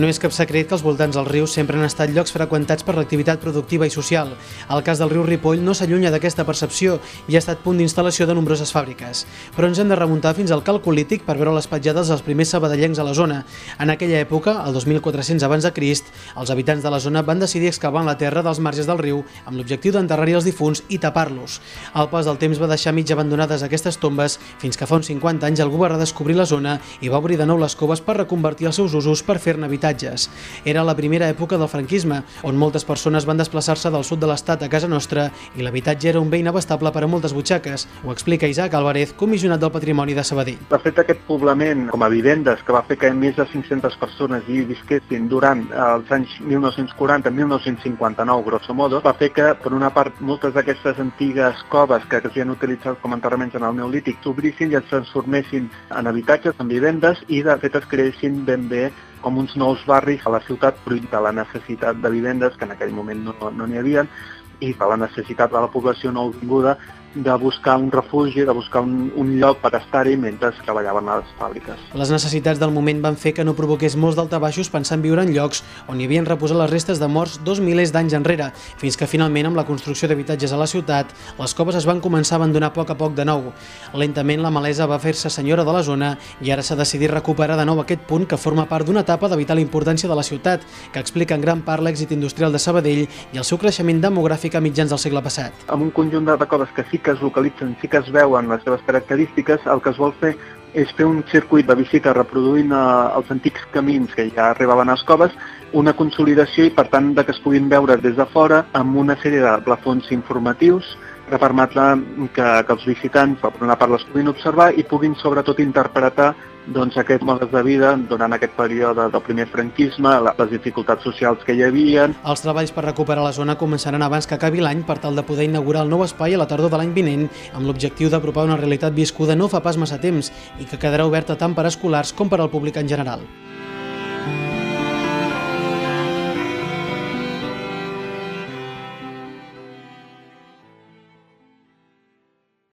No és cap secret que els voltants del riu sempre han estat llocs freqüentats per l'activitat productiva i social. El cas del riu Ripoll no s'allunya d'aquesta percepció i ha estat punt d'instal·lació de nombroses fàbriques. Però ens hem de remuntar fins al calcolític per veure les petjades dels primers sabadellencs a la zona. En aquella època, el 2400 abans de Crist, els habitants de la zona van decidir excavar en la terra dels marges del riu amb l'objectiu d'enterrar-hi els difunts i tapar-los. El pas del temps va deixar mig abandonades aquestes tombes fins que fa uns 50 anys algú va redescobrir la zona i va obrir de nou les coves per reconvertir els seus usos per fer-ne habitatges. Era la primera època del franquisme, on moltes persones van desplaçar-se del sud de l'estat a casa nostra i l'habitatge era un bé inabastable per a moltes butxaques. Ho explica Isaac Álvarez, comissionat del Patrimoni de Sabadell. De fet, aquest poblament com a vivendes que va fer que més de 500 persones hi visquessin durant els anys 1940-1959, grosso modo, va fer que, per una part, moltes d'aquestes antigues coves que s'havien utilitzat com a enterraments en el Neolític s'obrissin i es transformessin en habitatges, en vivendes, i de fet es creessin ben bé com uns nous barris a la ciutat fruit de la necessitat de vivendes, que en aquell moment no n'hi no havia, i de la necessitat de la població nouvinguda de buscar un refugi, de buscar un, un lloc per estar-hi mentre treballaven a les fàbriques. Les necessitats del moment van fer que no provoqués molts daltabaixos pensant viure en llocs on hi havien reposat les restes de morts dos milers d'anys enrere, fins que finalment amb la construcció d'habitatges a la ciutat, les coves es van començar a abandonar a poc a poc de nou. Lentament la malesa va fer-se senyora de la zona i ara s'ha decidit recuperar de nou aquest punt que forma part d'una etapa de vital importància de la ciutat, que explica en gran part l'èxit industrial de Sabadell i el seu creixement demogràfic a mitjans del segle passat. Amb un conjunt de coves que sí que es localitzen, sí que es veuen les seves característiques, el que es vol fer és fer un circuit de visita reproduint eh, els antics camins que ja arribaven a les coves, una consolidació i per tant de que es puguin veure des de fora amb una sèrie de plafons informatius que permetre que, que els visitants, per una part, les puguin observar i puguin sobretot interpretar doncs, aquest modes de vida durant aquest període del primer franquisme, les dificultats socials que hi havia. Els treballs per recuperar la zona començaran abans que acabi l'any per tal de poder inaugurar el nou espai a la tardor de l'any vinent amb l'objectiu d'apropar una realitat viscuda no fa pas massa temps i que quedarà oberta tant per escolars com per al públic en general.